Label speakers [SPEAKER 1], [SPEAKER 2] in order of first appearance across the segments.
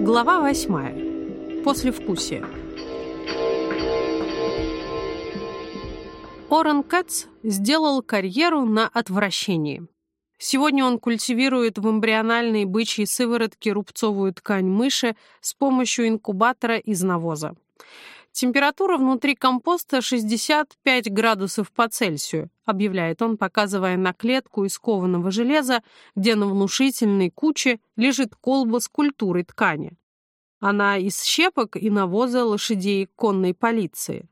[SPEAKER 1] Глава восьмая. Послевкусие. Орен Кэтс сделал карьеру на отвращении. Сегодня он культивирует в эмбриональной бычьей сыворотке рубцовую ткань мыши с помощью инкубатора из навоза. Температура внутри компоста 65 градусов по Цельсию, объявляет он, показывая на клетку из кованого железа, где на внушительной куче лежит колба с культурой ткани. Она из щепок и навоза лошадей конной полиции.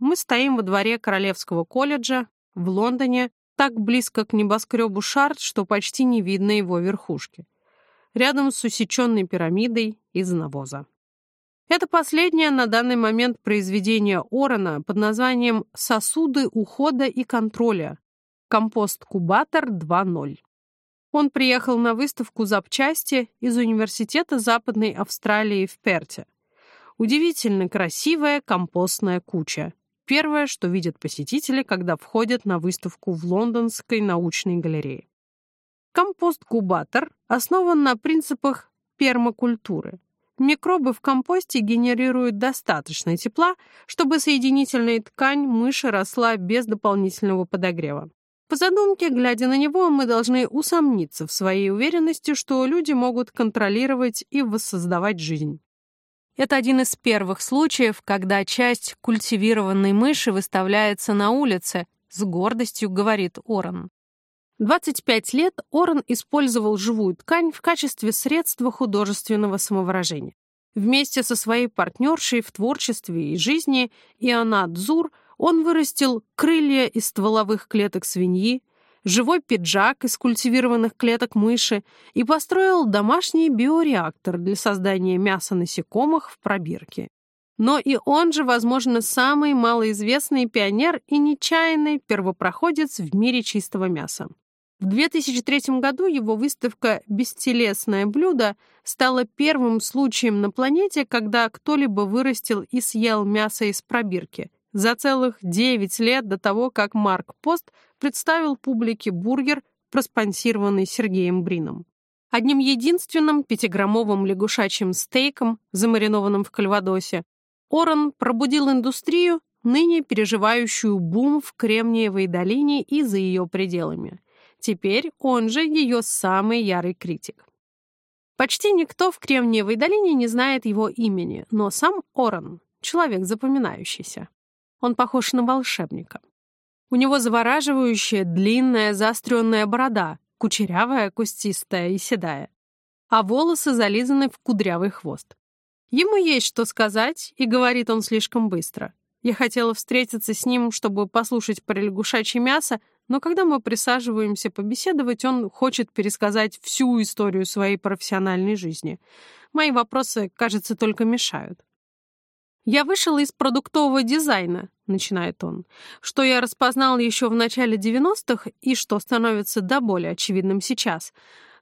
[SPEAKER 1] Мы стоим во дворе Королевского колледжа в Лондоне, так близко к небоскребу Шарт, что почти не видно его верхушки. Рядом с усеченной пирамидой из навоза. Это последнее на данный момент произведение Орона под названием «Сосуды ухода и контроля. Компост-кубатор 2.0». Он приехал на выставку запчасти из Университета Западной Австралии в Перте. Удивительно красивая компостная куча. Первое, что видят посетители, когда входят на выставку в Лондонской научной галерее. Компост-кубатор основан на принципах пермакультуры – Микробы в компосте генерируют достаточно тепла, чтобы соединительная ткань мыши росла без дополнительного подогрева. По задумке, глядя на него, мы должны усомниться в своей уверенности, что люди могут контролировать и воссоздавать жизнь. Это один из первых случаев, когда часть культивированной мыши выставляется на улице, с гордостью говорит Орен. 25 лет Орен использовал живую ткань в качестве средства художественного самовыражения. Вместе со своей партнершей в творчестве и жизни Ионат Дзур он вырастил крылья из стволовых клеток свиньи, живой пиджак из культивированных клеток мыши и построил домашний биореактор для создания мяса насекомых в пробирке. Но и он же, возможно, самый малоизвестный пионер и нечаянный первопроходец в мире чистого мяса. В 2003 году его выставка «Бестелесное блюдо» стала первым случаем на планете, когда кто-либо вырастил и съел мясо из пробирки. За целых 9 лет до того, как Марк Пост представил публике бургер, проспонсированный Сергеем Брином. Одним единственным пятиграммовым лягушачьим стейком, замаринованным в кальвадосе, Орен пробудил индустрию, ныне переживающую бум в Кремниевой долине и за ее пределами. Теперь он же ее самый ярый критик. Почти никто в Кремниевой долине не знает его имени, но сам Оран — человек запоминающийся. Он похож на волшебника. У него завораживающая, длинная, заостренная борода, кучерявая, кустистая и седая, а волосы зализаны в кудрявый хвост. Ему есть что сказать, и говорит он слишком быстро. Я хотела встретиться с ним, чтобы послушать про лягушачье мясо, но когда мы присаживаемся побеседовать, он хочет пересказать всю историю своей профессиональной жизни. Мои вопросы, кажется, только мешают. «Я вышел из продуктового дизайна», — начинает он, «что я распознал еще в начале 90-х и что становится до более очевидным сейчас.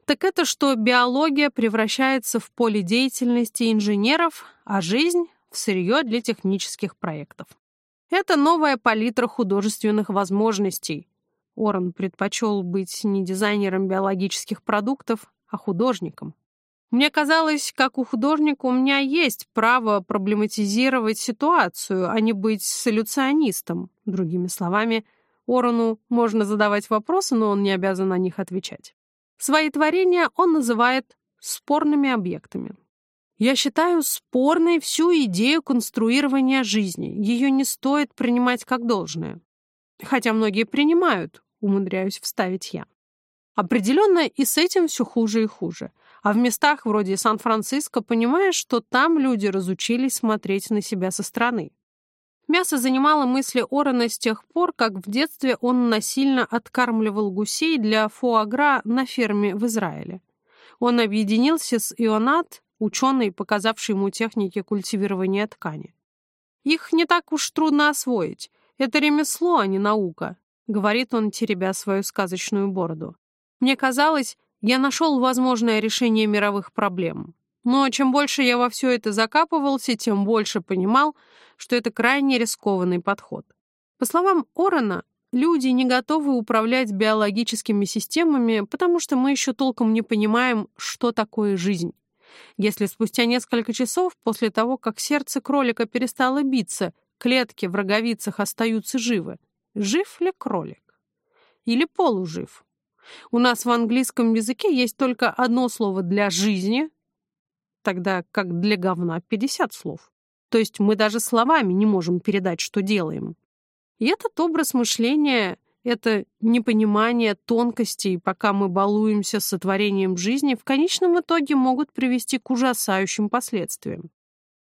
[SPEAKER 1] Так это, что биология превращается в поле деятельности инженеров, а жизнь — в сырье для технических проектов. Это новая палитра художественных возможностей, Орен предпочел быть не дизайнером биологических продуктов, а художником. Мне казалось, как у художника у меня есть право проблематизировать ситуацию, а не быть солюционистом. Другими словами, Орону можно задавать вопросы, но он не обязан на них отвечать. Свои творения он называет спорными объектами. Я считаю спорной всю идею конструирования жизни. Ее не стоит принимать как должное. Хотя многие принимают, умудряюсь вставить я. Определенно и с этим все хуже и хуже. А в местах вроде Сан-Франциско понимаешь, что там люди разучились смотреть на себя со стороны. Мясо занимало мысли Орена с тех пор, как в детстве он насильно откармливал гусей для фуагра на ферме в Израиле. Он объединился с Ионат, ученой, показавшей ему техники культивирования ткани. Их не так уж трудно освоить. Это ремесло, а не наука. — говорит он, теребя свою сказочную бороду. «Мне казалось, я нашел возможное решение мировых проблем. Но чем больше я во все это закапывался, тем больше понимал, что это крайне рискованный подход. По словам Орена, люди не готовы управлять биологическими системами, потому что мы еще толком не понимаем, что такое жизнь. Если спустя несколько часов после того, как сердце кролика перестало биться, клетки в роговицах остаются живы, жив ли кролик? Или полужив? У нас в английском языке есть только одно слово для жизни, тогда как для говна 50 слов. То есть мы даже словами не можем передать, что делаем. И этот образ мышления, это непонимание тонкостей, пока мы балуемся сотворением жизни, в конечном итоге могут привести к ужасающим последствиям.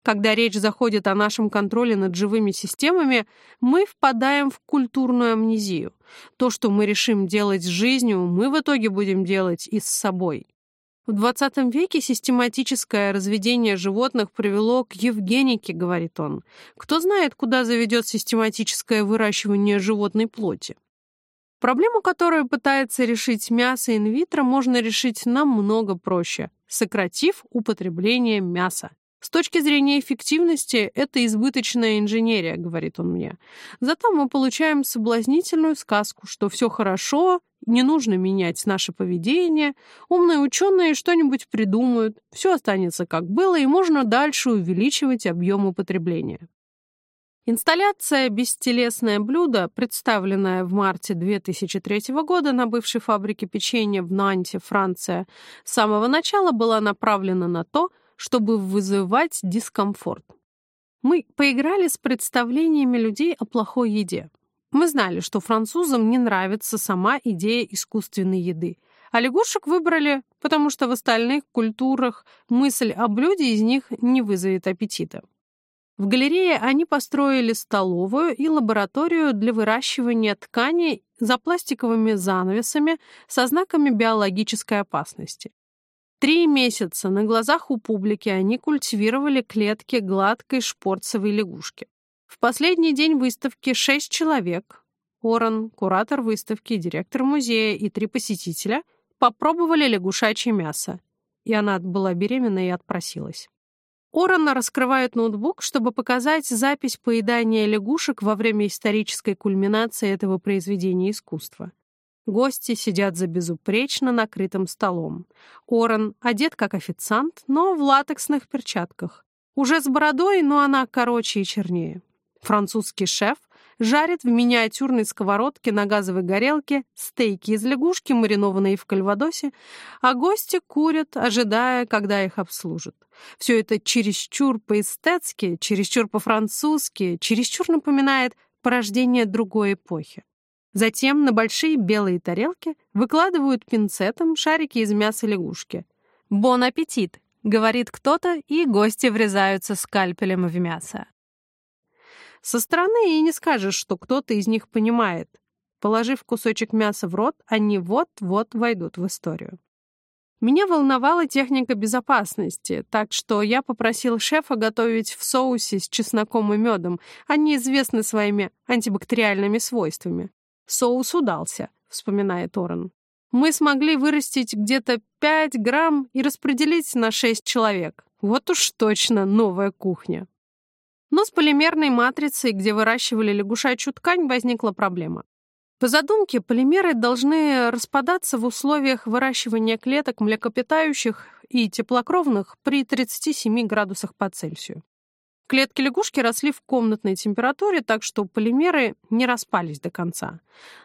[SPEAKER 1] Когда речь заходит о нашем контроле над живыми системами, мы впадаем в культурную амнезию. То, что мы решим делать с жизнью, мы в итоге будем делать и с собой. В 20 веке систематическое разведение животных привело к евгенике, говорит он. Кто знает, куда заведет систематическое выращивание животной плоти? Проблему, которую пытается решить мясо инвитро, можно решить намного проще, сократив употребление мяса. С точки зрения эффективности, это избыточная инженерия, говорит он мне. Зато мы получаем соблазнительную сказку, что все хорошо, не нужно менять наше поведение, умные ученые что-нибудь придумают, все останется как было, и можно дальше увеличивать объем употребления. Инсталляция «Бестелесное блюдо», представленная в марте 2003 года на бывшей фабрике печенья в Нанте, Франция, с самого начала была направлена на то, чтобы вызывать дискомфорт. Мы поиграли с представлениями людей о плохой еде. Мы знали, что французам не нравится сама идея искусственной еды, а лягушек выбрали, потому что в остальных культурах мысль о блюде из них не вызовет аппетита. В галерее они построили столовую и лабораторию для выращивания тканей за пластиковыми занавесами со знаками биологической опасности. Три месяца на глазах у публики они культивировали клетки гладкой шпорцевой лягушки. В последний день выставки шесть человек, Оран, куратор выставки, директор музея и три посетителя, попробовали лягушачье мясо. И она была беременна и отпросилась. Оран раскрывает ноутбук, чтобы показать запись поедания лягушек во время исторической кульминации этого произведения искусства. Гости сидят за безупречно накрытым столом. Орен одет как официант, но в латексных перчатках. Уже с бородой, но она короче и чернее. Французский шеф жарит в миниатюрной сковородке на газовой горелке стейки из лягушки, маринованные в кальвадосе, а гости курят, ожидая, когда их обслужат. Все это чересчур по-эстетски, чересчур по-французски, чересчур напоминает порождение другой эпохи. Затем на большие белые тарелки выкладывают пинцетом шарики из мяса лягушки. «Бон аппетит!» — говорит кто-то, и гости врезаются скальпелем в мясо. Со стороны и не скажешь, что кто-то из них понимает. Положив кусочек мяса в рот, они вот-вот войдут в историю. Меня волновала техника безопасности, так что я попросил шефа готовить в соусе с чесноком и медом. Они известны своими антибактериальными свойствами. Соус удался, вспоминает Орен. Мы смогли вырастить где-то 5 грамм и распределить на 6 человек. Вот уж точно новая кухня. Но с полимерной матрицей, где выращивали лягушачью ткань, возникла проблема. По задумке, полимеры должны распадаться в условиях выращивания клеток млекопитающих и теплокровных при 37 градусах по Цельсию. Клетки лягушки росли в комнатной температуре, так что полимеры не распались до конца.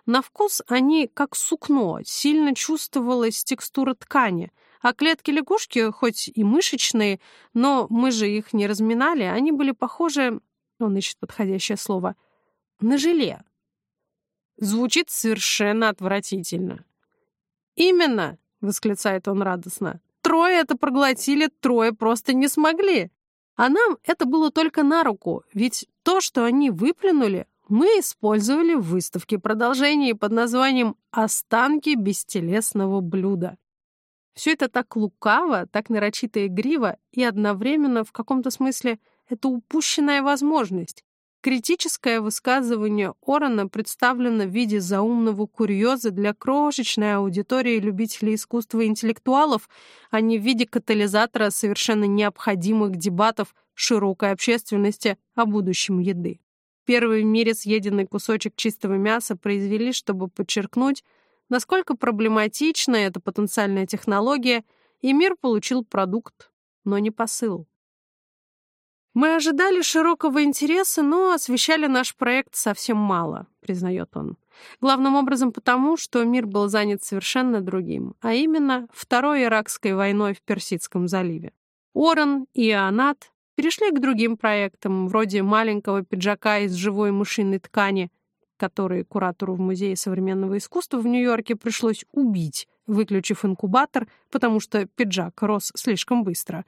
[SPEAKER 1] На вкус они как сукно, сильно чувствовалась текстура ткани, а клетки лягушки, хоть и мышечные, но мы же их не разминали, они были похожи, он ищет подходящее слово, на желе. Звучит совершенно отвратительно. «Именно!» — восклицает он радостно. «Трое это проглотили, трое просто не смогли. А нам это было только на руку, ведь то, что они выплюнули, мы использовали в выставке продолжения под названием «Останки бестелесного блюда». Все это так лукаво, так нарочито игриво, и одновременно в каком-то смысле это упущенная возможность. Критическое высказывание Орона представлено в виде заумного курьеза для крошечной аудитории любителей искусства и интеллектуалов, а не в виде катализатора совершенно необходимых дебатов широкой общественности о будущем еды. Первый в мире съеденный кусочек чистого мяса произвели, чтобы подчеркнуть, насколько проблематична эта потенциальная технология, и мир получил продукт, но не посыл. «Мы ожидали широкого интереса, но освещали наш проект совсем мало», — признает он. Главным образом потому, что мир был занят совершенно другим, а именно Второй Иракской войной в Персидском заливе. Орен и Анат перешли к другим проектам, вроде маленького пиджака из живой мышиной ткани, который куратору в Музее современного искусства в Нью-Йорке пришлось убить, выключив инкубатор, потому что пиджак рос слишком быстро.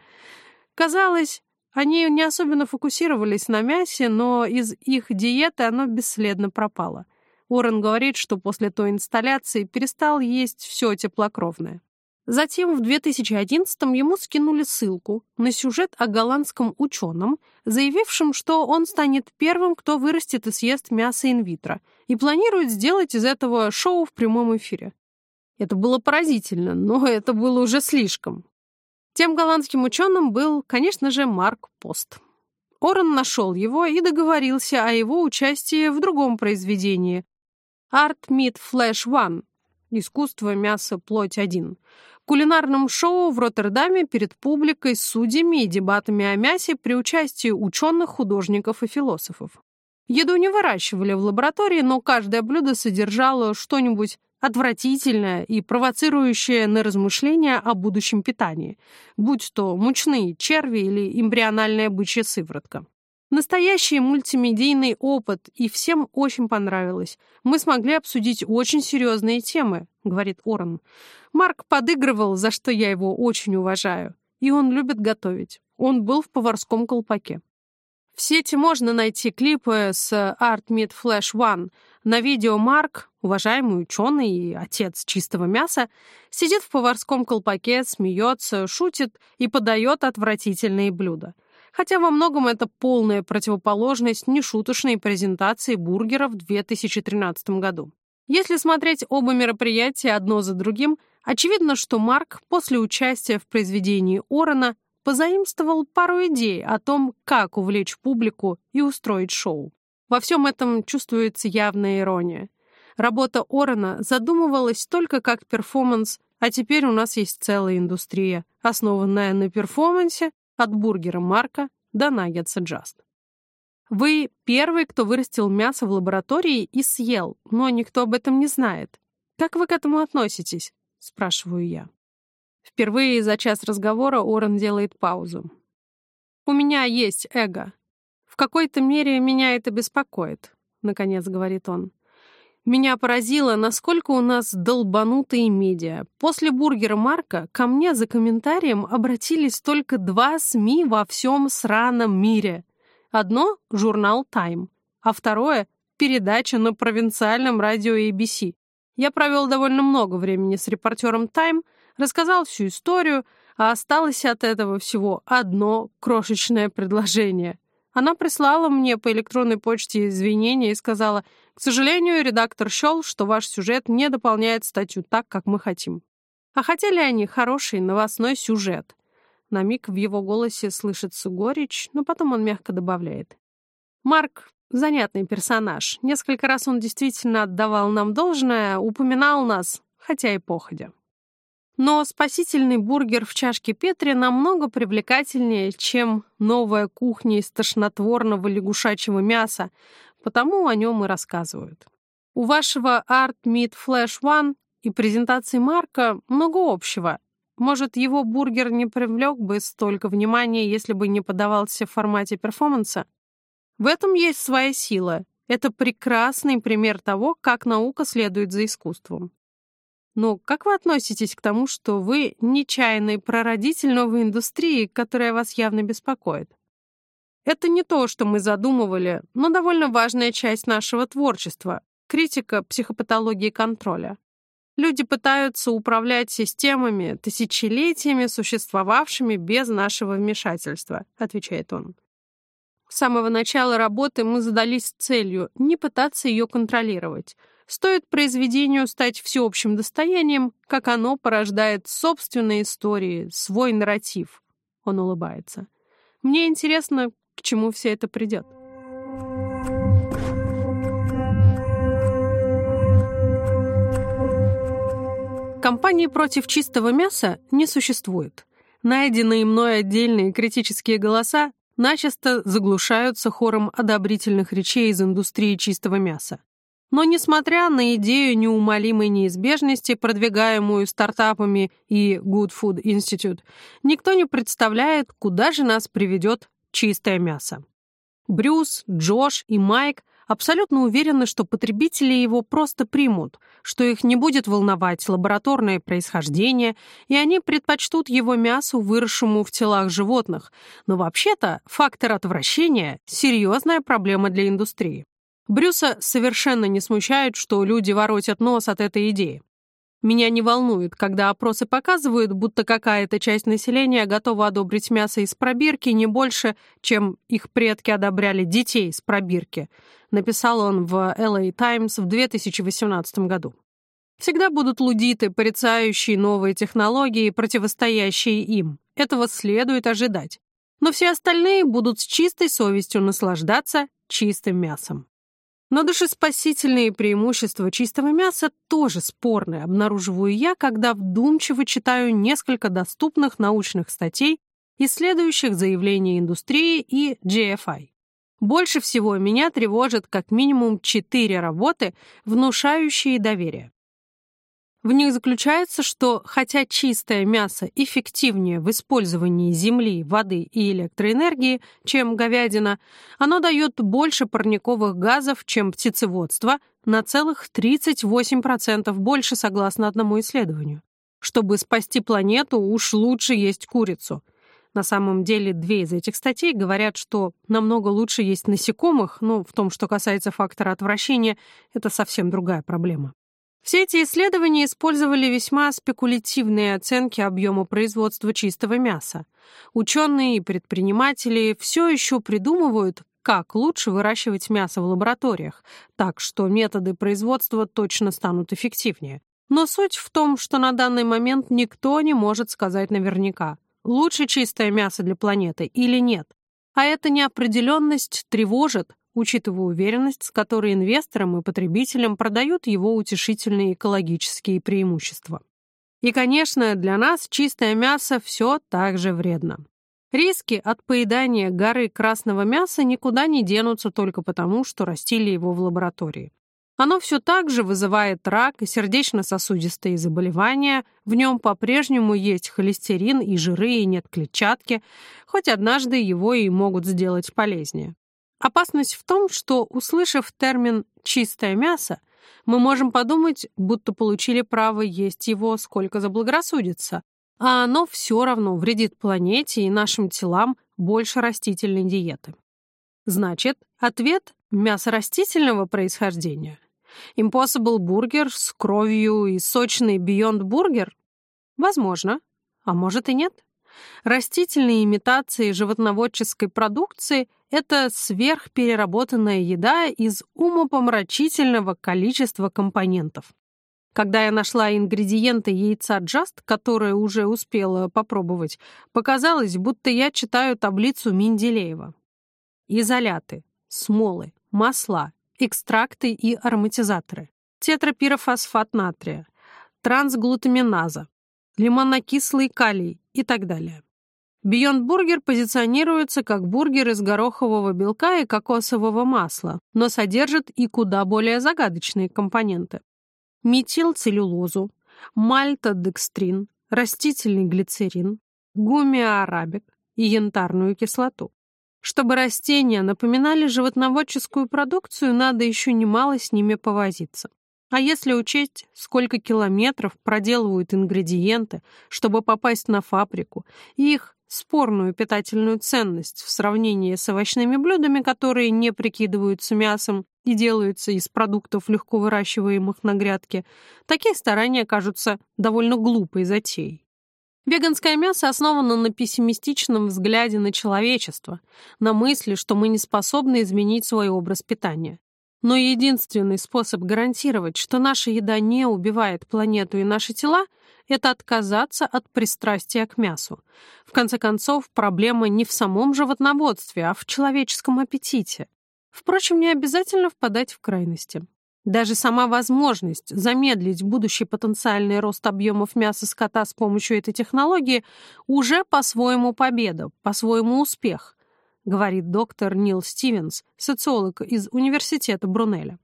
[SPEAKER 1] Казалось, они не особенно фокусировались на мясе, но из их диеты оно бесследно пропало. Уоррен говорит, что после той инсталляции перестал есть все теплокровное. Затем в 2011-м ему скинули ссылку на сюжет о голландском ученом, заявившем, что он станет первым, кто вырастет и съест мясо инвитро, и планирует сделать из этого шоу в прямом эфире. Это было поразительно, но это было уже слишком. Тем голландским ученым был, конечно же, Марк Пост. Орен нашел его и договорился о его участии в другом произведении «Art Meat Flash One» «Искусство, мясо, плоть один» кулинарном шоу в Роттердаме перед публикой, судьями и дебатами о мясе при участии ученых, художников и философов. Еду не выращивали в лаборатории, но каждое блюдо содержало что-нибудь отвратительное и провоцирующее на размышления о будущем питании, будь то мучные черви или эмбриональная бычья сыворотка. Настоящий мультимедийный опыт, и всем очень понравилось. Мы смогли обсудить очень серьезные темы, говорит Орен. Марк подыгрывал, за что я его очень уважаю. И он любит готовить. Он был в поварском колпаке. В сети можно найти клипы с Art Meat Flash One. На видео Марк, уважаемый ученый и отец чистого мяса, сидит в поварском колпаке, смеется, шутит и подает отвратительные блюда. Хотя во многом это полная противоположность нешуточной презентации бургера в 2013 году. Если смотреть оба мероприятия одно за другим, очевидно, что Марк после участия в произведении Орена позаимствовал пару идей о том, как увлечь публику и устроить шоу. Во всем этом чувствуется явная ирония. Работа Орена задумывалась только как перформанс, а теперь у нас есть целая индустрия, основанная на перформансе от бургера Марка до наггетса Джаст. Вы первый, кто вырастил мясо в лаборатории и съел, но никто об этом не знает. Как вы к этому относитесь? Спрашиваю я. Впервые за час разговора Орен делает паузу. «У меня есть эго. В какой-то мере меня это беспокоит», — наконец говорит он. «Меня поразило, насколько у нас долбанутые медиа. После бургера Марка ко мне за комментарием обратились только два СМИ во всем сраном мире. Одно — журнал «Тайм», а второе — передача на провинциальном радио ABC. Я провел довольно много времени с репортером «Тайм», рассказал всю историю, а осталось от этого всего одно крошечное предложение. Она прислала мне по электронной почте извинения и сказала, «К сожалению, редактор счел, что ваш сюжет не дополняет статью так, как мы хотим». А хотели они хороший новостной сюжет. На миг в его голосе слышится горечь, но потом он мягко добавляет. «Марк — занятный персонаж. Несколько раз он действительно отдавал нам должное, упоминал нас, хотя и походя». Но спасительный бургер в чашке Петри намного привлекательнее, чем новая кухня из тошнотворного лягушачьего мяса, потому о нем и рассказывают. У вашего Art Meat Flash One и презентации Марка много общего. Может, его бургер не привлек бы столько внимания, если бы не подавался в формате перформанса? В этом есть своя сила. Это прекрасный пример того, как наука следует за искусством. Но как вы относитесь к тому, что вы нечаянный прародитель новой индустрии, которая вас явно беспокоит? Это не то, что мы задумывали, но довольно важная часть нашего творчества — критика психопатологии контроля. Люди пытаются управлять системами, тысячелетиями существовавшими без нашего вмешательства, отвечает он. С самого начала работы мы задались целью не пытаться ее контролировать — Стоит произведению стать всеобщим достоянием, как оно порождает собственные истории, свой нарратив. Он улыбается. Мне интересно, к чему все это придет. Компании против чистого мяса не существует. Найденные мной отдельные критические голоса начисто заглушаются хором одобрительных речей из индустрии чистого мяса. Но несмотря на идею неумолимой неизбежности, продвигаемую стартапами и Good Food Institute, никто не представляет, куда же нас приведет чистое мясо. Брюс, Джош и Майк абсолютно уверены, что потребители его просто примут, что их не будет волновать лабораторное происхождение, и они предпочтут его мясу, выросшему в телах животных. Но вообще-то фактор отвращения – серьезная проблема для индустрии. Брюса совершенно не смущает, что люди воротят нос от этой идеи. Меня не волнует, когда опросы показывают, будто какая-то часть населения готова одобрить мясо из пробирки не больше, чем их предки одобряли детей из пробирки, написал он в LA Times в 2018 году. Всегда будут лудиты, порицающие новые технологии, противостоящие им. Этого следует ожидать. Но все остальные будут с чистой совестью наслаждаться чистым мясом. Но душеспасительные преимущества чистого мяса тоже спорные, обнаруживаю я, когда вдумчиво читаю несколько доступных научных статей, исследующих заявления индустрии и GFI. Больше всего меня тревожат как минимум четыре работы, внушающие доверие. В них заключается, что хотя чистое мясо эффективнее в использовании земли, воды и электроэнергии, чем говядина, оно дает больше парниковых газов, чем птицеводство, на целых 38% больше, согласно одному исследованию. Чтобы спасти планету, уж лучше есть курицу. На самом деле, две из этих статей говорят, что намного лучше есть насекомых, но в том, что касается фактора отвращения, это совсем другая проблема. Все эти исследования использовали весьма спекулятивные оценки объема производства чистого мяса. Ученые и предприниматели все еще придумывают, как лучше выращивать мясо в лабораториях, так что методы производства точно станут эффективнее. Но суть в том, что на данный момент никто не может сказать наверняка, лучше чистое мясо для планеты или нет. А эта неопределенность тревожит, учитывая уверенность, с которой инвесторам и потребителям продают его утешительные экологические преимущества. И, конечно, для нас чистое мясо все так же вредно. Риски от поедания горы красного мяса никуда не денутся только потому, что растили его в лаборатории. Оно все так же вызывает рак и сердечно-сосудистые заболевания, в нем по-прежнему есть холестерин и жиры, и нет клетчатки, хоть однажды его и могут сделать полезнее. Опасность в том, что, услышав термин «чистое мясо», мы можем подумать, будто получили право есть его сколько заблагорассудится, а оно все равно вредит планете и нашим телам больше растительной диеты. Значит, ответ – мясо растительного происхождения. Impossible Burger с кровью и сочный Beyond Burger? Возможно, а может и нет. Растительные имитации животноводческой продукции – это сверхпереработанная еда из умопомрачительного количества компонентов. Когда я нашла ингредиенты яйца Just, которые уже успела попробовать, показалось, будто я читаю таблицу Менделеева. Изоляты, смолы, масла, экстракты и ароматизаторы, тетрапирофосфат натрия, трансглутаминаза, лимонокислый калий и так далее. Beyond Burger позиционируется как бургер из горохового белка и кокосового масла, но содержит и куда более загадочные компоненты. Метилцеллюлозу, мальтодекстрин, растительный глицерин, гумиарабик и янтарную кислоту. Чтобы растения напоминали животноводческую продукцию, надо еще немало с ними повозиться. А если учесть, сколько километров проделывают ингредиенты, чтобы попасть на фабрику, и их спорную питательную ценность в сравнении с овощными блюдами, которые не прикидываются мясом и делаются из продуктов, легко выращиваемых на грядке, такие старания кажутся довольно глупой затеей. Веганское мясо основано на пессимистичном взгляде на человечество, на мысли, что мы не способны изменить свой образ питания. Но единственный способ гарантировать, что наша еда не убивает планету и наши тела, это отказаться от пристрастия к мясу. В конце концов, проблема не в самом животноводстве, а в человеческом аппетите. Впрочем, не обязательно впадать в крайности. Даже сама возможность замедлить будущий потенциальный рост объемов мяса скота с помощью этой технологии уже по-своему победа, по-своему успех, говорит доктор Нил Стивенс, социолог из Университета Брунеля.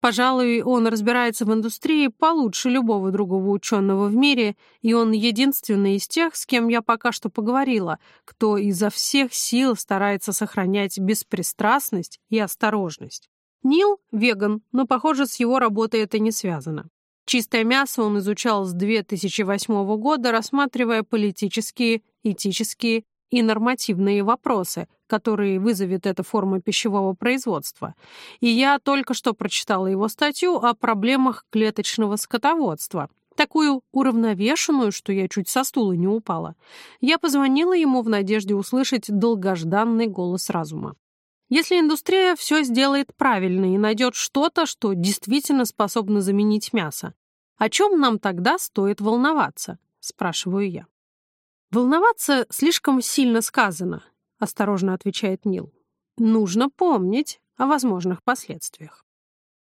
[SPEAKER 1] Пожалуй, он разбирается в индустрии получше любого другого ученого в мире, и он единственный из тех, с кем я пока что поговорила, кто изо всех сил старается сохранять беспристрастность и осторожность. Нил – веган, но, похоже, с его работой это не связано. Чистое мясо он изучал с 2008 года, рассматривая политические, этические и нормативные вопросы, которые вызовет эта форма пищевого производства. И я только что прочитала его статью о проблемах клеточного скотоводства, такую уравновешенную, что я чуть со стула не упала. Я позвонила ему в надежде услышать долгожданный голос разума. Если индустрия все сделает правильно и найдет что-то, что действительно способно заменить мясо, о чем нам тогда стоит волноваться? Спрашиваю я. «Волноваться слишком сильно сказано», — осторожно отвечает Нил. «Нужно помнить о возможных последствиях».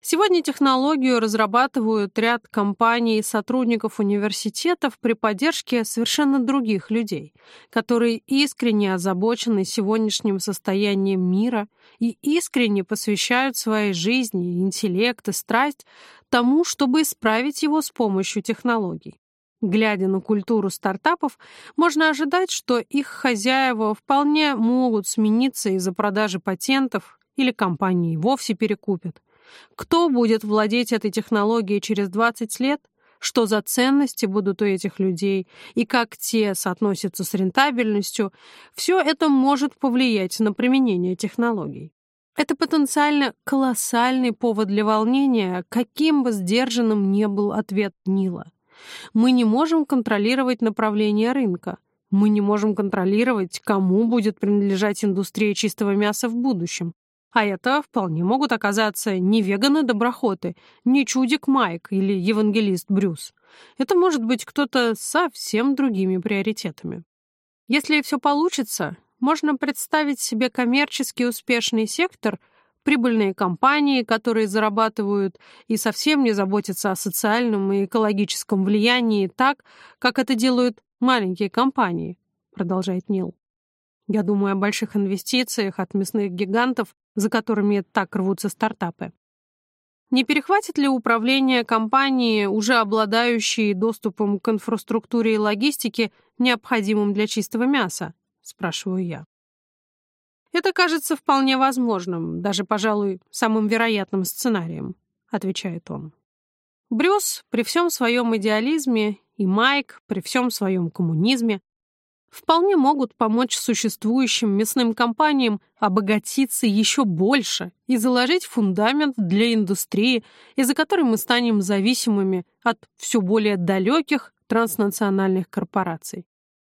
[SPEAKER 1] Сегодня технологию разрабатывают ряд компаний и сотрудников университетов при поддержке совершенно других людей, которые искренне озабочены сегодняшним состоянием мира и искренне посвящают своей жизни, интеллект и страсть тому, чтобы исправить его с помощью технологий. Глядя на культуру стартапов, можно ожидать, что их хозяева вполне могут смениться из-за продажи патентов или компании вовсе перекупят. Кто будет владеть этой технологией через 20 лет? Что за ценности будут у этих людей и как те соотносятся с рентабельностью, все это может повлиять на применение технологий. Это потенциально колоссальный повод для волнения, каким бы сдержанным ни был ответ Нила. Мы не можем контролировать направление рынка. Мы не можем контролировать, кому будет принадлежать индустрия чистого мяса в будущем. А это вполне могут оказаться не веганы-доброхоты, не чудик Майк или евангелист Брюс. Это может быть кто-то с совсем другими приоритетами. Если все получится, можно представить себе коммерчески успешный сектор – прибыльные компании, которые зарабатывают и совсем не заботятся о социальном и экологическом влиянии так, как это делают маленькие компании, продолжает Нил. Я думаю о больших инвестициях от мясных гигантов, за которыми так рвутся стартапы. Не перехватит ли управление компании, уже обладающие доступом к инфраструктуре и логистике, необходимым для чистого мяса? Спрашиваю я. «Это кажется вполне возможным, даже, пожалуй, самым вероятным сценарием», — отвечает он. Брюс при всем своем идеализме и Майк при всем своем коммунизме вполне могут помочь существующим мясным компаниям обогатиться еще больше и заложить фундамент для индустрии, из-за которой мы станем зависимыми от все более далеких транснациональных корпораций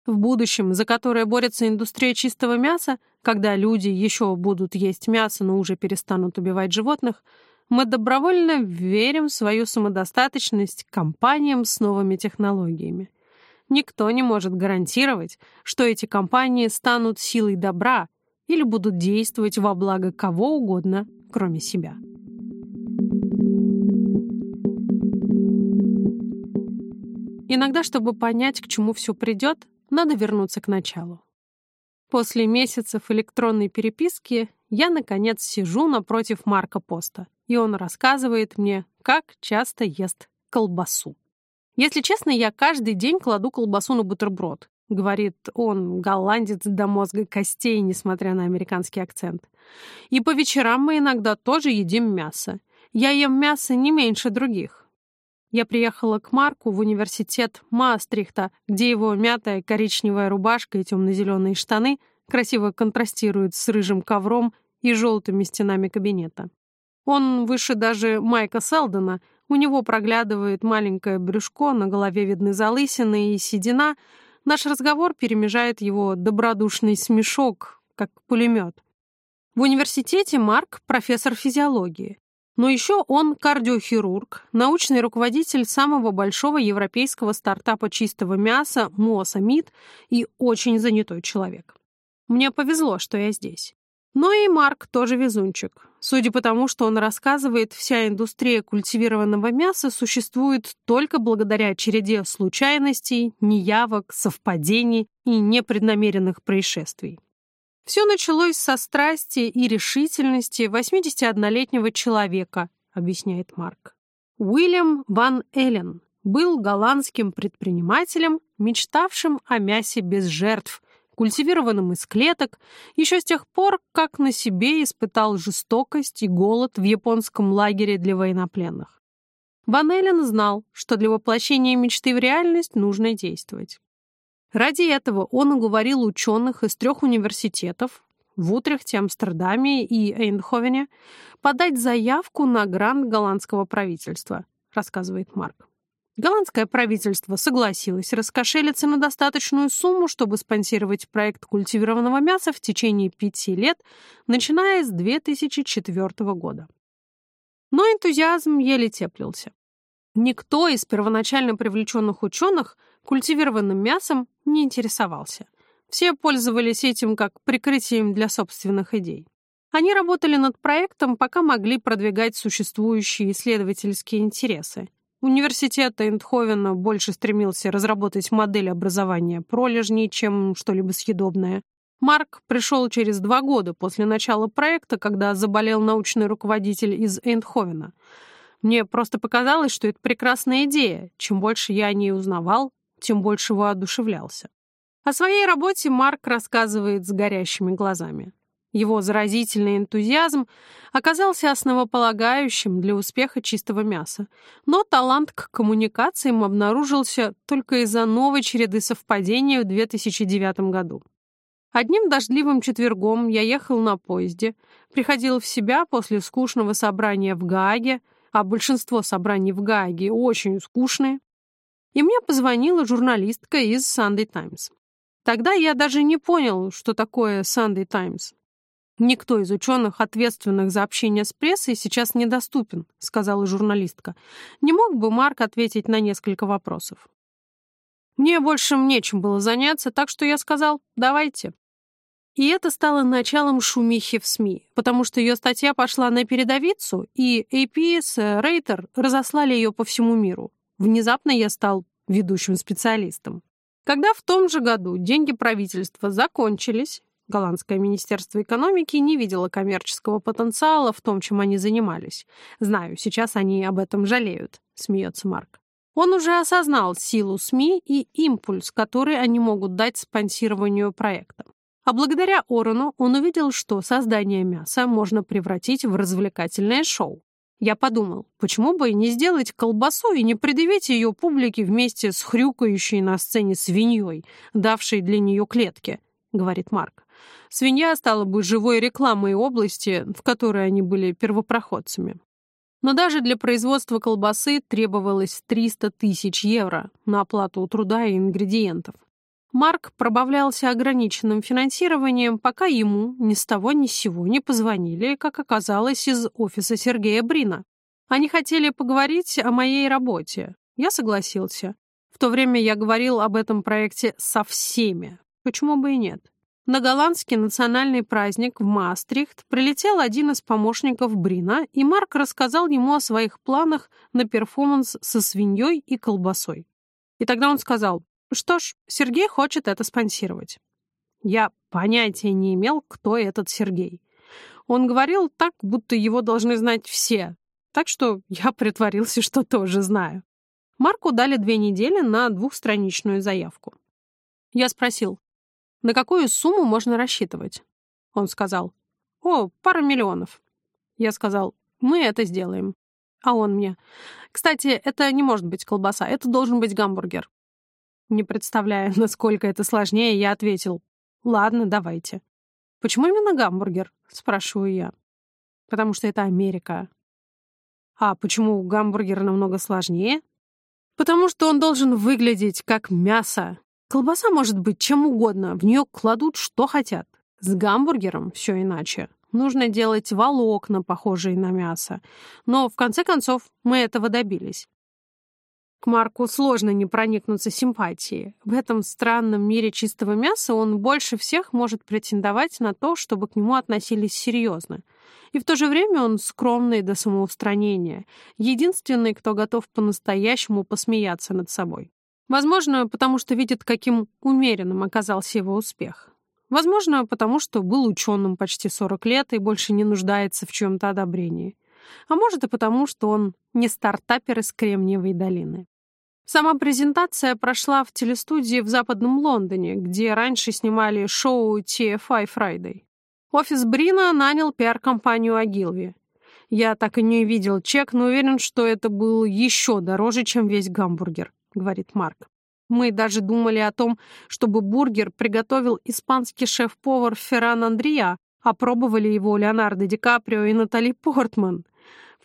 [SPEAKER 1] в будущем, за которое борется индустрия чистого мяса, когда люди еще будут есть мясо, но уже перестанут убивать животных, мы добровольно верим в свою самодостаточность компаниям с новыми технологиями. Никто не может гарантировать, что эти компании станут силой добра или будут действовать во благо кого угодно, кроме себя. Иногда, чтобы понять, к чему все придет, надо вернуться к началу. После месяцев электронной переписки я, наконец, сижу напротив Марка Поста, и он рассказывает мне, как часто ест колбасу. Если честно, я каждый день кладу колбасу на бутерброд, говорит он, голландец до мозга костей, несмотря на американский акцент. И по вечерам мы иногда тоже едим мясо. Я ем мясо не меньше других. Я приехала к Марку в университет Маастрихта, где его мятая коричневая рубашка и темно-зеленые штаны красиво контрастируют с рыжим ковром и желтыми стенами кабинета. Он выше даже Майка Селдона, у него проглядывает маленькое брюшко, на голове видны залысины и седина. Наш разговор перемежает его добродушный смешок, как пулемет. В университете Марк — профессор физиологии. Но еще он кардиохирург, научный руководитель самого большого европейского стартапа чистого мяса Моса Мид и очень занятой человек. Мне повезло, что я здесь. Но и Марк тоже везунчик. Судя по тому, что он рассказывает, вся индустрия культивированного мяса существует только благодаря череде случайностей, неявок, совпадений и непреднамеренных происшествий. Все началось со страсти и решительности 81-летнего человека, объясняет Марк. Уильям Ван Эллен был голландским предпринимателем, мечтавшим о мясе без жертв, культивированным из клеток, еще с тех пор, как на себе испытал жестокость и голод в японском лагере для военнопленных. Ван Эллен знал, что для воплощения мечты в реальность нужно действовать. Ради этого он уговорил ученых из трех университетов в Утрехте, Амстердаме и Эйндховене подать заявку на грант голландского правительства, рассказывает Марк. Голландское правительство согласилось раскошелиться на достаточную сумму, чтобы спонсировать проект культивированного мяса в течение пяти лет, начиная с 2004 года. Но энтузиазм еле теплился. Никто из первоначально привлеченных ученых культивированным мясом не интересовался. Все пользовались этим как прикрытием для собственных идей. Они работали над проектом, пока могли продвигать существующие исследовательские интересы. Университет Эйндховена больше стремился разработать модель образования пролежней, чем что-либо съедобное. Марк пришел через два года после начала проекта, когда заболел научный руководитель из Эйндховена. Мне просто показалось, что это прекрасная идея. Чем больше я о ней узнавал, тем больше воодушевлялся. О своей работе Марк рассказывает с горящими глазами. Его заразительный энтузиазм оказался основополагающим для успеха чистого мяса, но талант к коммуникациям обнаружился только из-за новой череды совпадений в 2009 году. Одним дождливым четвергом я ехал на поезде, приходил в себя после скучного собрания в Гааге, а большинство собраний в Гааге очень скучные, и мне позвонила журналистка из Sunday Times. Тогда я даже не понял, что такое Sunday Times. «Никто из ученых, ответственных за общение с прессой, сейчас недоступен», сказала журналистка. «Не мог бы Марк ответить на несколько вопросов?» Мне больше нечем было заняться, так что я сказал «давайте». И это стало началом шумихи в СМИ, потому что ее статья пошла на передовицу, и AP с Рейтер разослали ее по всему миру. Внезапно я стал ведущим специалистом. Когда в том же году деньги правительства закончились, Голландское министерство экономики не видело коммерческого потенциала в том, чем они занимались. Знаю, сейчас они об этом жалеют, смеется Марк. Он уже осознал силу СМИ и импульс, который они могут дать спонсированию проекта. А благодаря Орону он увидел, что создание мяса можно превратить в развлекательное шоу. Я подумал, почему бы не сделать колбасу и не предъявить ее публике вместе с хрюкающей на сцене свиньей, давшей для нее клетки, говорит Марк. Свинья стала бы живой рекламой области, в которой они были первопроходцами. Но даже для производства колбасы требовалось 300 тысяч евро на оплату труда и ингредиентов. Марк пробавлялся ограниченным финансированием, пока ему ни с того ни с сего не позвонили, как оказалось, из офиса Сергея Брина. Они хотели поговорить о моей работе. Я согласился. В то время я говорил об этом проекте со всеми. Почему бы и нет? На голландский национальный праздник в Маастрихт прилетел один из помощников Брина, и Марк рассказал ему о своих планах на перформанс со свиньей и колбасой. И тогда он сказал, что ж, Сергей хочет это спонсировать. Я понятия не имел, кто этот Сергей. Он говорил так, будто его должны знать все, так что я притворился, что тоже знаю. Марку дали две недели на двухстраничную заявку. Я спросил, на какую сумму можно рассчитывать? Он сказал, о, пара миллионов. Я сказал, мы это сделаем. А он мне, кстати, это не может быть колбаса, это должен быть гамбургер. Не представляя, насколько это сложнее, я ответил, ладно, давайте. Почему именно гамбургер? Спрашиваю я. Потому что это Америка. А почему гамбургер намного сложнее? Потому что он должен выглядеть как мясо, Колбаса может быть чем угодно, в нее кладут что хотят. С гамбургером все иначе. Нужно делать волокна, похожие на мясо. Но, в конце концов, мы этого добились. К Марку сложно не проникнуться симпатией. В этом странном мире чистого мяса он больше всех может претендовать на то, чтобы к нему относились серьезно. И в то же время он скромный до самоустранения, единственный, кто готов по-настоящему посмеяться над собой. Возможно, потому что видит, каким умеренным оказался его успех. Возможно, потому что был ученым почти 40 лет и больше не нуждается в чем-то одобрении. А может и потому, что он не стартапер из Кремниевой долины. Сама презентация прошла в телестудии в Западном Лондоне, где раньше снимали шоу TFI Friday. Офис Брина нанял пиар-компанию Ogilvy. Я так и не видел чек, но уверен, что это был еще дороже, чем весь гамбургер, говорит Марк. Мы даже думали о том, чтобы бургер приготовил испанский шеф-повар Ферран Адриа, опробовали его Леонардо Ди Каприо и Натали Портман — в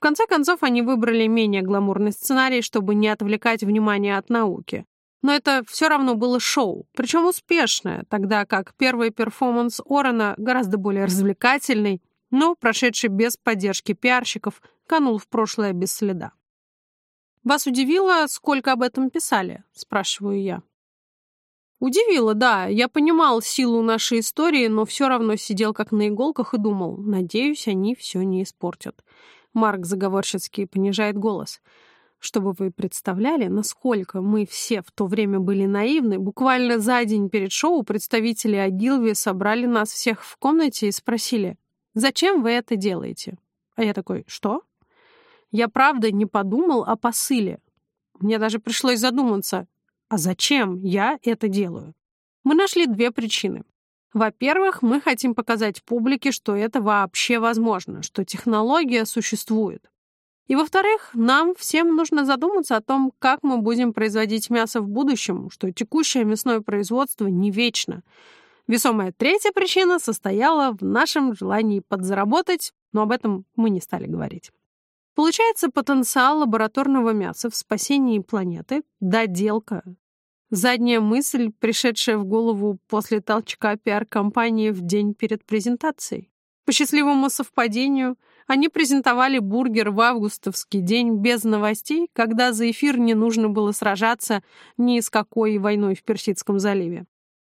[SPEAKER 1] конце концов, они выбрали менее гламурный сценарий, чтобы не отвлекать внимание от науки. Но это все равно было шоу, причем успешное, тогда как первый перформанс Орена гораздо более развлекательный, но, прошедший без поддержки пиарщиков, канул в прошлое без следа. «Вас удивило, сколько об этом писали?» – спрашиваю я. Удивило, да. Я понимал силу нашей истории, но все равно сидел как на иголках и думал, надеюсь, они все не испортят. Марк заговорщицки понижает голос. Чтобы вы представляли, насколько мы все в то время были наивны, буквально за день перед шоу представители Агилви собрали нас всех в комнате и спросили, «Зачем вы это делаете?» А я такой, «Что?» Я правда не подумал о посыле. Мне даже пришлось задуматься, а зачем я это делаю? Мы нашли две причины. Во-первых, мы хотим показать публике, что это вообще возможно, что технология существует. И во-вторых, нам всем нужно задуматься о том, как мы будем производить мясо в будущем, что текущее мясное производство не вечно. Весомая третья причина состояла в нашем желании подзаработать, но об этом мы не стали говорить. Получается, потенциал лабораторного мяса в спасении планеты – доделка, Задняя мысль, пришедшая в голову после толчка пиар-компании в день перед презентацией. По счастливому совпадению, они презентовали бургер в августовский день без новостей, когда за эфир не нужно было сражаться ни с какой войной в Персидском заливе.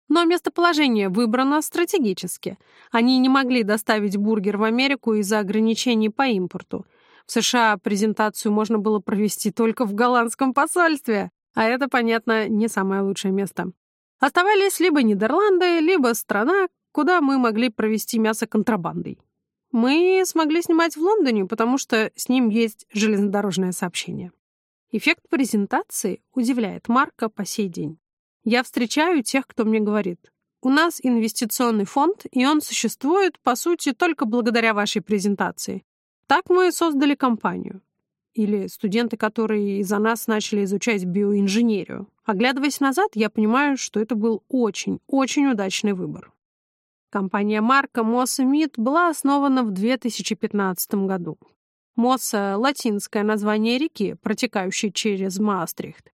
[SPEAKER 1] Но местоположение выбрано стратегически. Они не могли доставить бургер в Америку из-за ограничений по импорту. В США презентацию можно было провести только в голландском посольстве. А это, понятно, не самое лучшее место. Оставались либо Нидерланды, либо страна, куда мы могли провести мясо контрабандой. Мы смогли снимать в Лондоне, потому что с ним есть железнодорожное сообщение. Эффект презентации удивляет Марка по сей день. Я встречаю тех, кто мне говорит, у нас инвестиционный фонд, и он существует, по сути, только благодаря вашей презентации. Так мы создали компанию или студенты, которые из-за нас начали изучать биоинженерию. Оглядываясь назад, я понимаю, что это был очень, очень удачный выбор. Компания Марка Мосса Мид была основана в 2015 году. Мосса — латинское название реки, протекающей через Маастрихт.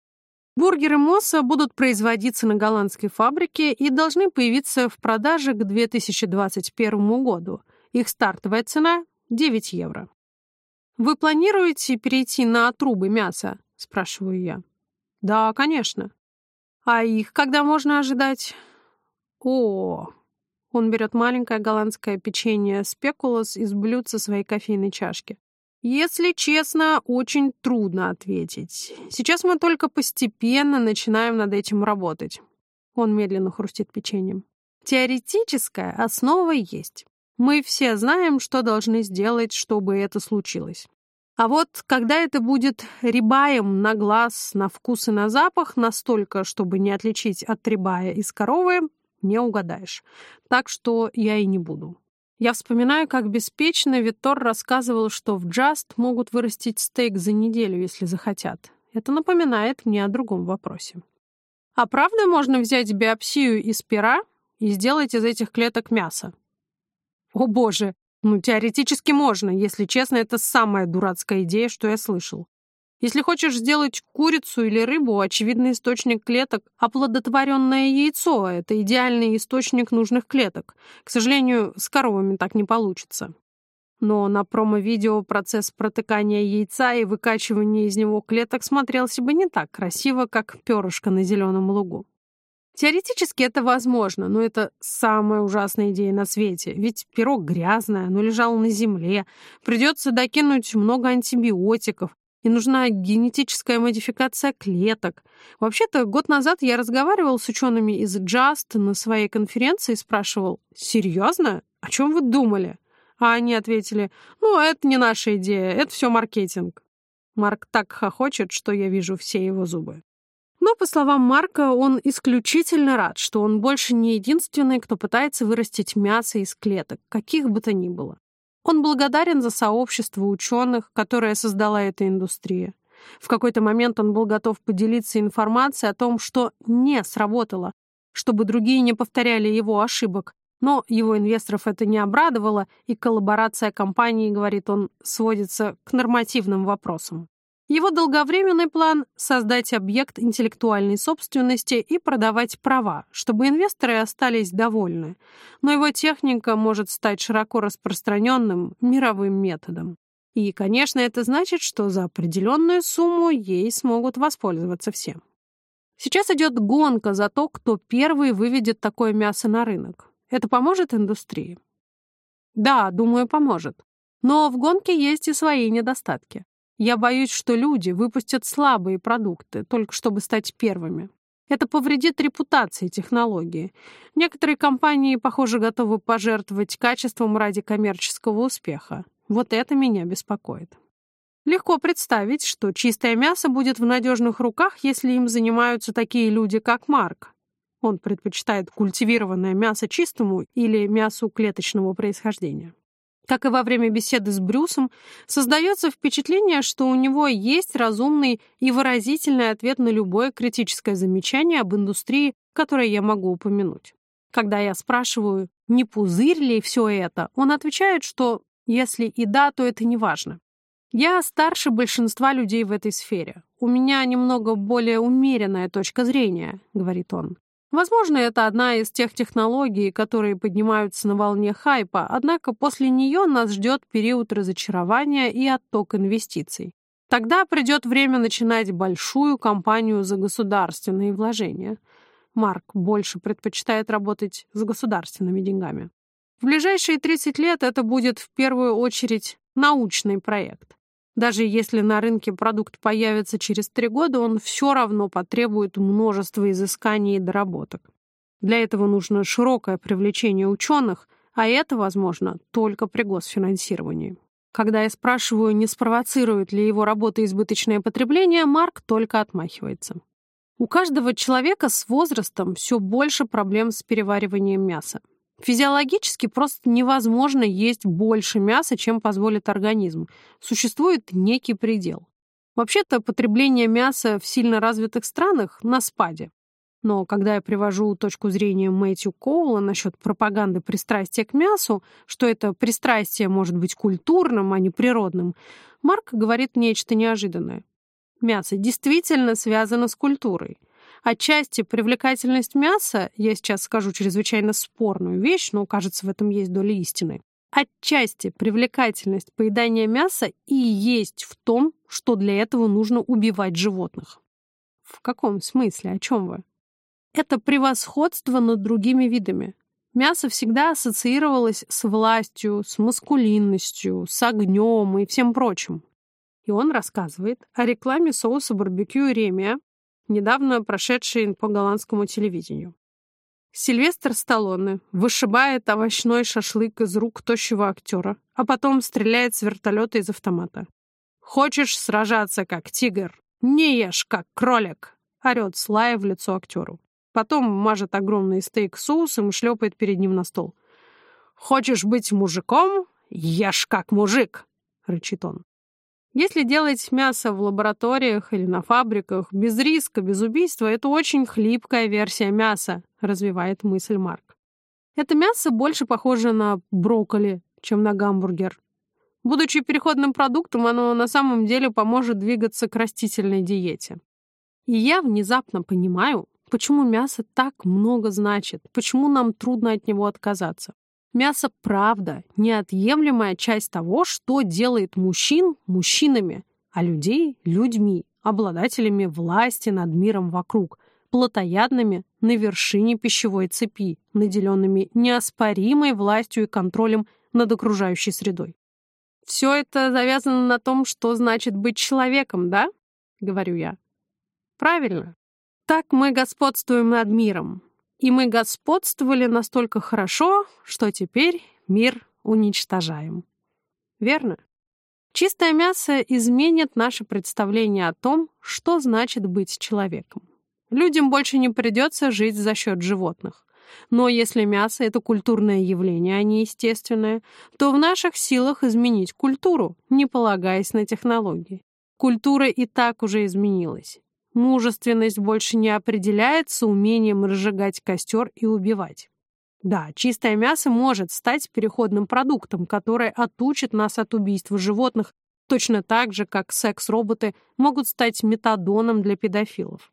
[SPEAKER 1] Бургеры Мосса будут производиться на голландской фабрике и должны появиться в продаже к 2021 году. Их стартовая цена — 9 евро. «Вы планируете перейти на трубы мяса?» — спрашиваю я. «Да, конечно». «А их когда можно ожидать?» «О!» Он берет маленькое голландское печенье спекулос из блюдца своей кофейной чашки. Если честно, очень трудно ответить. Сейчас мы только постепенно начинаем над этим работать. Он медленно хрустит печеньем. Теоретическая основа есть. Мы все знаем, что должны сделать, чтобы это случилось. А вот когда это будет рибаем на глаз, на вкус и на запах, настолько, чтобы не отличить от рибая из коровы, не угадаешь. Так что я и не буду. Я вспоминаю, как беспечно Витор рассказывал, что в Джаст могут вырастить стейк за неделю, если захотят. Это напоминает мне о другом вопросе. А правда можно взять биопсию из пера и сделать из этих клеток мясо? О боже, ну, теоретически можно. Если честно, это самая дурацкая идея, что я слышал. Если хочешь сделать курицу или рыбу, очевидный источник клеток – оплодотворенное яйцо. Это идеальный источник нужных клеток. К сожалению, с коровами так не получится. Но на промо-видео процесс протыкания яйца и выкачивания из него клеток смотрелся бы не так красиво, как перышко на зеленом лугу. Теоретически это возможно, но это самая ужасная идея на свете. Ведь пирог грязное, оно лежало на земле. Придется докинуть много антибиотиков. И нужна генетическая модификация клеток. Вообще-то, год назад я разговаривал с учеными из Just на своей конференции и спрашивал, «Серьезно? О чем вы думали?» А они ответили, «Ну, это не наша идея, это все маркетинг». Марк так хохочет, что я вижу все его зубы. Но, по словам Марка, он исключительно рад, что он больше не единственный, кто пытается вырастить мясо из клеток, каких бы то ни было. Он благодарен за сообщество ученых, которое создала эта индустрия. В какой-то момент он был готов поделиться информацией о том, что не сработало, чтобы другие не повторяли его ошибок. Но его инвесторов это не обрадовало, и коллаборация компании, говорит он, сводится к нормативным вопросам. Его долговременный план — создать объект интеллектуальной собственности и продавать права, чтобы инвесторы остались довольны. Но его техника может стать широко распространенным мировым методом. И, конечно, это значит, что за определенную сумму ей смогут воспользоваться все. Сейчас идет гонка за то, кто первый выведет такое мясо на рынок. Это поможет индустрии? Да, думаю, поможет. Но в гонке есть и свои недостатки. Я боюсь, что люди выпустят слабые продукты, только чтобы стать первыми. Это повредит репутации технологии. Некоторые компании, похоже, готовы пожертвовать качеством ради коммерческого успеха. Вот это меня беспокоит. Легко представить, что чистое мясо будет в надежных руках, если им занимаются такие люди, как Марк. Он предпочитает культивированное мясо чистому или мясу клеточного происхождения. Как и во время беседы с Брюсом, создается впечатление, что у него есть разумный и выразительный ответ на любое критическое замечание об индустрии, которое я могу упомянуть. Когда я спрашиваю, не пузырь ли все это, он отвечает, что если и да, то это не важно. Я старше большинства людей в этой сфере. У меня немного более умеренная точка зрения, говорит он. Возможно, это одна из тех технологий, которые поднимаются на волне хайпа, однако после нее нас ждет период разочарования и отток инвестиций. Тогда придет время начинать большую кампанию за государственные вложения. Марк больше предпочитает работать с государственными деньгами. В ближайшие 30 лет это будет в первую очередь научный проект. Даже если на рынке продукт появится через три года, он все равно потребует множества изысканий и доработок. Для этого нужно широкое привлечение ученых, а это возможно только при госфинансировании. Когда я спрашиваю, не спровоцирует ли его работа избыточное потребление, Марк только отмахивается. У каждого человека с возрастом все больше проблем с перевариванием мяса. Физиологически просто невозможно есть больше мяса, чем позволит организм. Существует некий предел. Вообще-то потребление мяса в сильно развитых странах на спаде. Но когда я привожу точку зрения Мэтью Коула насчет пропаганды пристрастия к мясу, что это пристрастие может быть культурным, а не природным, Марк говорит нечто неожиданное. Мясо действительно связано с культурой. Отчасти привлекательность мяса, я сейчас скажу чрезвычайно спорную вещь, но, кажется, в этом есть доля истины. Отчасти привлекательность поедания мяса и есть в том, что для этого нужно убивать животных. В каком смысле? О чем вы? Это превосходство над другими видами. Мясо всегда ассоциировалось с властью, с маскулинностью, с огнем и всем прочим. И он рассказывает о рекламе соуса барбекю Ремия, недавно прошедший по голландскому телевидению. Сильвестр Сталлоне вышибает овощной шашлык из рук тощего актера, а потом стреляет с вертолета из автомата. «Хочешь сражаться, как тигр? Не ешь, как кролик!» — орет Слая в лицо актеру. Потом мажет огромный стейк соусом и шлепает перед ним на стол. «Хочешь быть мужиком? Ешь, как мужик!» — рычит он. Если делать мясо в лабораториях или на фабриках без риска, без убийства, это очень хлипкая версия мяса, развивает мысль Марк. Это мясо больше похоже на брокколи, чем на гамбургер. Будучи переходным продуктом, оно на самом деле поможет двигаться к растительной диете. И я внезапно понимаю, почему мясо так много значит, почему нам трудно от него отказаться. Мясо – правда, неотъемлемая часть того, что делает мужчин мужчинами, а людей – людьми, обладателями власти над миром вокруг, плотоядными на вершине пищевой цепи, наделенными неоспоримой властью и контролем над окружающей средой. Все это завязано на том, что значит быть человеком, да? Говорю я. Правильно. Так мы господствуем над миром. И мы господствовали настолько хорошо, что теперь мир уничтожаем. Верно? Чистое мясо изменит наше представление о том, что значит быть человеком. Людям больше не придется жить за счет животных. Но если мясо — это культурное явление, а не естественное, то в наших силах изменить культуру, не полагаясь на технологии. Культура и так уже изменилась. Мужественность больше не определяется умением разжигать костер и убивать. Да, чистое мясо может стать переходным продуктом, который отучит нас от убийства животных, точно так же, как секс-роботы могут стать метадоном для педофилов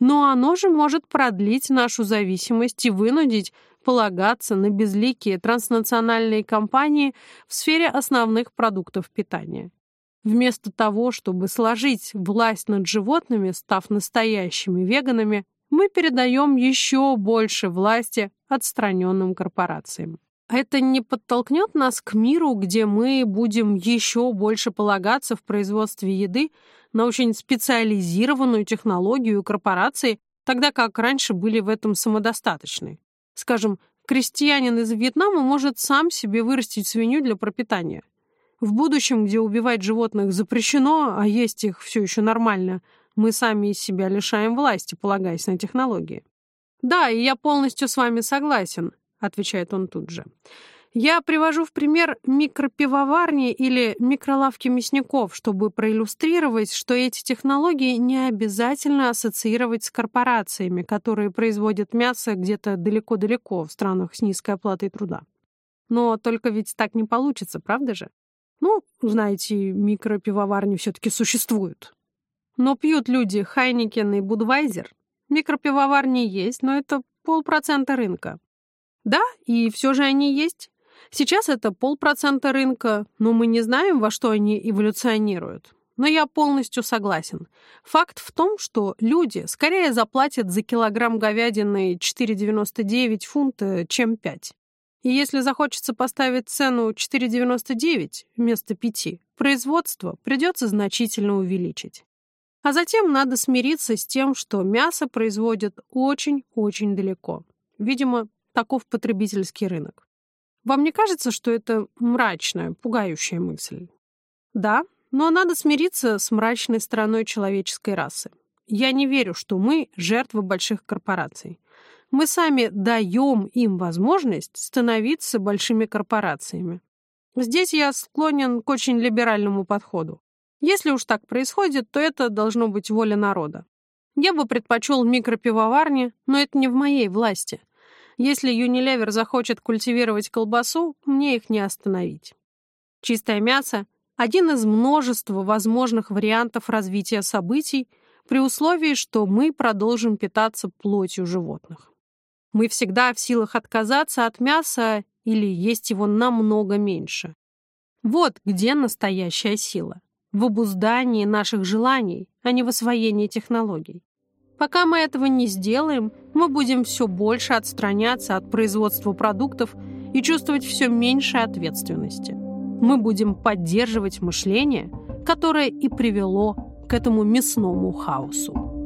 [SPEAKER 1] но оно же может продлить нашу зависимость и вынудить полагаться на безликие транснациональные компании в сфере основных продуктов питания. Вместо того, чтобы сложить власть над животными, став настоящими веганами, мы передаем еще больше власти отстраненным корпорациям. Это не подтолкнет нас к миру, где мы будем еще больше полагаться в производстве еды на очень специализированную технологию корпорации, тогда как раньше были в этом самодостаточны. Скажем, крестьянин из Вьетнама может сам себе вырастить свинью для пропитания. В будущем, где убивать животных запрещено, а есть их все еще нормально, мы сами из себя лишаем власти, полагаясь на технологии. Да, и я полностью с вами согласен, отвечает он тут же. Я привожу в пример микропивоварни или микролавки мясников, чтобы проиллюстрировать, что эти технологии не обязательно ассоциировать с корпорациями, которые производят мясо где-то далеко-далеко в странах с низкой оплатой труда. Но только ведь так не получится, правда же? Ну, знаете, микропивоварни все-таки существуют. Но пьют люди Хайникен и Будвайзер. Микропивоварни есть, но это полпроцента рынка. Да, и все же они есть. Сейчас это полпроцента рынка, но мы не знаем, во что они эволюционируют. Но я полностью согласен. Факт в том, что люди скорее заплатят за килограмм говядины 4,99 фунта, чем 5. И если захочется поставить цену 4,99 вместо 5, производство придется значительно увеличить. А затем надо смириться с тем, что мясо производят очень-очень далеко. Видимо, таков потребительский рынок. Вам не кажется, что это мрачная, пугающая мысль? Да, но надо смириться с мрачной стороной человеческой расы. Я не верю, что мы жертвы больших корпораций. Мы сами даем им возможность становиться большими корпорациями. Здесь я склонен к очень либеральному подходу. Если уж так происходит, то это должно быть воля народа. Я бы предпочел микропивоварни, но это не в моей власти. Если Unilever захочет культивировать колбасу, мне их не остановить. Чистое мясо – один из множества возможных вариантов развития событий при условии, что мы продолжим питаться плотью животных. Мы всегда в силах отказаться от мяса или есть его намного меньше. Вот где настоящая сила. В обуздании наших желаний, а не в освоении технологий. Пока мы этого не сделаем, мы будем все больше отстраняться от производства продуктов и чувствовать все меньше ответственности. Мы будем поддерживать мышление, которое и привело к этому мясному хаосу.